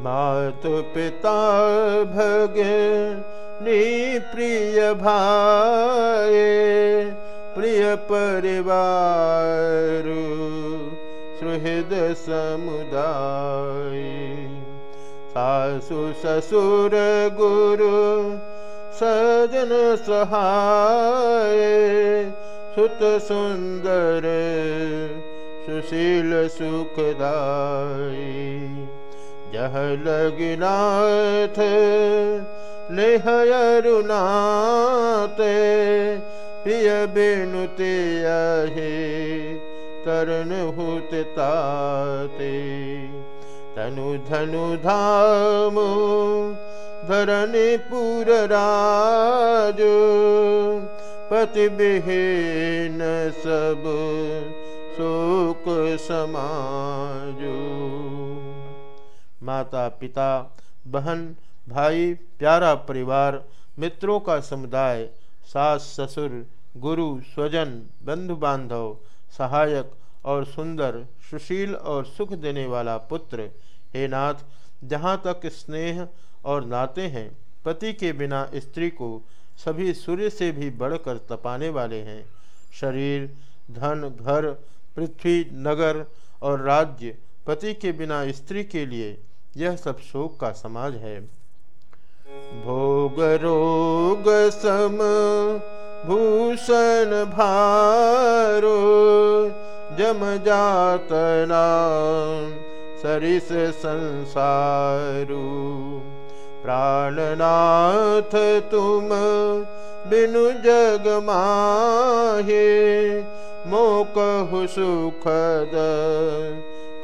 मातु पिता भगे नी प्रिय भाई प्रिय परिवार सुहृद समुदाय सासु ससुर गुरु सजन सहाय सुत सुंदर सुशील सुखदाई जह लगनाथ लेहयरुनाते पिय बिनुते अहे तरण हुतताते तनु धनु धाम धरणी पुर राजो शोक समाजो माता, पिता, बहन, भाई, प्यारा परिवार, मित्रों का समुदाय, सास, ससुर, गुरु, स्वजन बंधु बांधव सहायक और सुंदर, सुशील और सुख देने वाला पुत्र। हे नाथ, जहाँ तक स्नेह और नाते हैं, पति के बिना स्त्री को सभी सूर्य से भी बढ़कर तपाने वाले हैं। शरीर, धन, घर, पृथ्वी, नगर और राज्य पति के बिना स्त्री के लिए यह सब शोक का समाज है। भोग रोग सम भूषण भारो, जम जातना सरिस संसारू। प्राणनाथ तुम बिनु जग माहे, मोकहु सुखद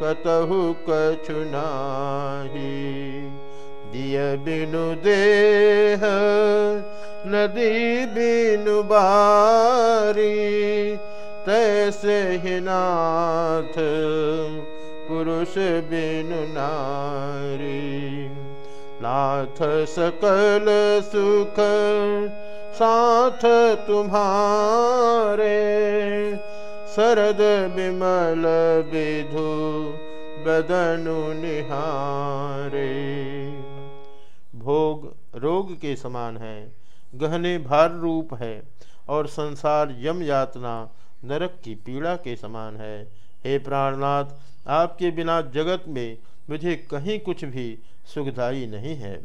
कतहु कछु नाही। दिय बिनु देह नदी बिनु बारी तैसे ही नाथ पुरुष बिनु नारी। नाथ सकल सुख साथ तुम्हारे शरद विमल विधु बदनु निहारे। भोग, रोग के समान है, गहने भार रूप है, और संसार यम यातना नरक की पीड़ा के समान है। हे प्राणनाथ, आपके बिना जगत में मुझे कहीं कुछ भी सुखदाई नहीं है।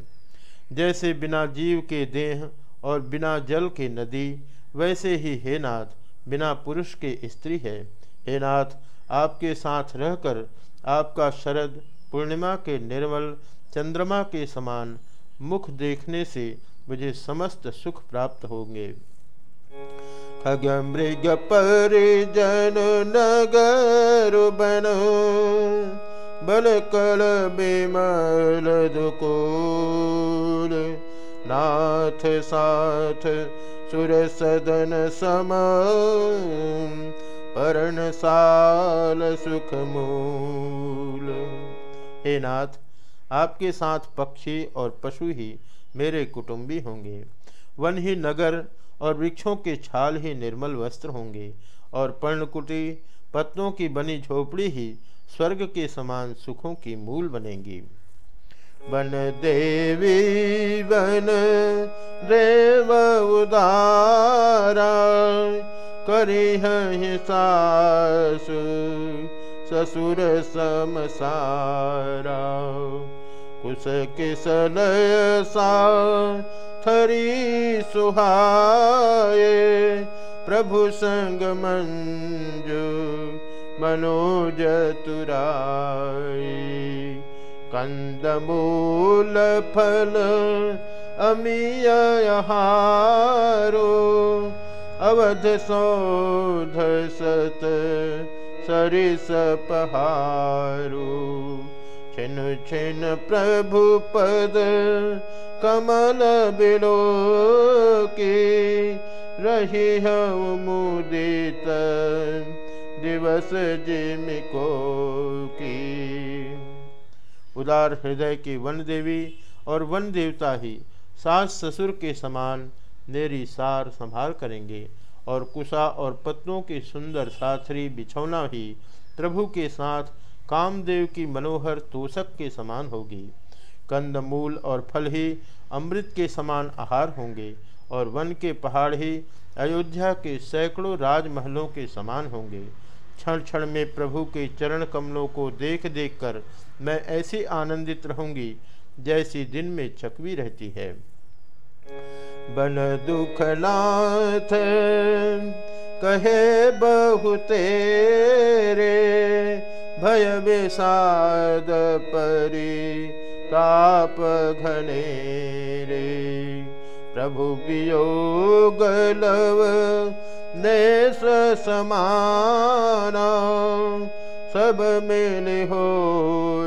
जैसे बिना जीव के देह और बिना जल के नदी, वैसे ही हे नाथ, बिना पुरुष के स्त्री है। हे नाथ, आपके साथ रहकर आपका शरद पूर्णिमा के निर्मल, चंद्रमा के समान मुख देखने से मुझे समस्त सुख प्राप्त होंगे। खग मृग परिजन नगर बन बल कल बिमल दुकोल। नाथ साथ सुर सदन सम परण साल सुख मूल। हे नाथ, आपके साथ पक्षी और पशु ही मेरे कुटुंबी होंगे। वन ही नगर और वृक्षों के छाल ही निर्मल वस्त्र होंगे और पर्णकुटी पत्तों की बनी झोपड़ी ही स्वर्ग के समान सुखों की मूल बनेंगी। बन देवी, बन देव उदारा करी सासु ससुर समसारा। कुश किसलय सा थरी सुहाए प्रभु संग मंजू मनोज तुराई। कंदमूल फल अमियहारो अवध सौध सत सरिस पहारो। छिन छिन प्रभु पद कमल बिलो की रही मुदित दिवस जिमिको की उदार हृदय की वन देवी और वन देवता ही सास ससुर के समान मेरी सार संभाल करेंगे, और कुशा और पत्नों की सुंदर साथरी बिछौना ही प्रभु के साथ कामदेव की मनोहर तोषक के समान होगी। कंद मूल और फल ही अमृत के समान आहार होंगे, और वन के पहाड़ ही अयोध्या के सैकड़ों राजमहलों के समान होंगे। क्षण क्षण में प्रभु के चरण कमलों को देख देख कर मैं ऐसी आनंदित रहूँगी जैसी दिन में चकवी रहती है। बन दुख नाथ कहे बहुते रे भय विषाद परी ताप घने रे प्रभु वियोग लव देश समाना, सब मिल हो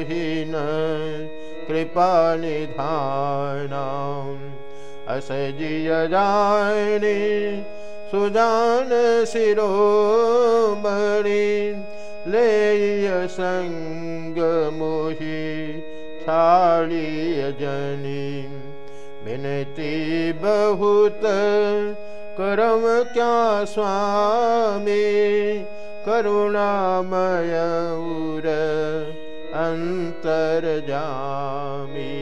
ही न, कृपा निधाना। असजिय जानी सुजान सिरो बड़ी ले संग मोही छाड़ी जनी। विनती बहुत, करम क्या स्वामी, करुणामय उर अंतर जामी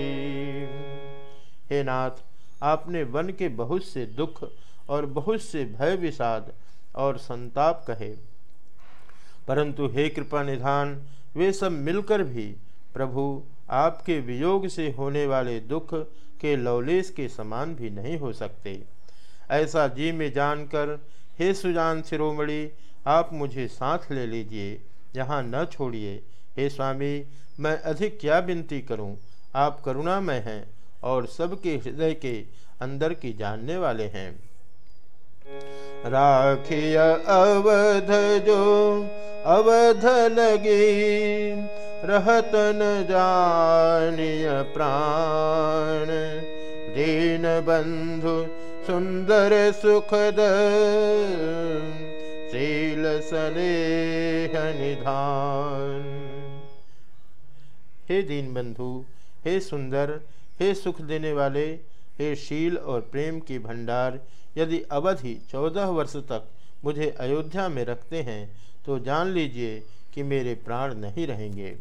हे नाथ आपने वन के बहुत से दुख और बहुत से भय विषाद और संताप कहे। परंतु हे कृपा निधान, वे सब मिलकर भी प्रभु आपके वियोग से होने वाले दुख के लवलेश के समान भी नहीं हो सकते। ऐसा जी में जानकर, हे सुजान शिरोमणि, आप मुझे साथ ले लीजिए, यहाँ न छोड़िए। हे स्वामी, मैं अधिक क्या विनती करूँ? आप करुणामय हैं। और सबके हृदय के अंदर की जानने वाले हैं। राखिय अवध जो अवध लगी, रहत न जानिय प्राण। दीन बंधु सुंदर सुखद, शील सनेह निधान। हे दीन बंधु, हे सुंदर हे सुख देने वाले, हे शील और प्रेम के भंडार, यदि अवधि चौदह वर्ष तक मुझे अयोध्या में रखते हैं तो जान लीजिए कि मेरे प्राण नहीं रहेंगे।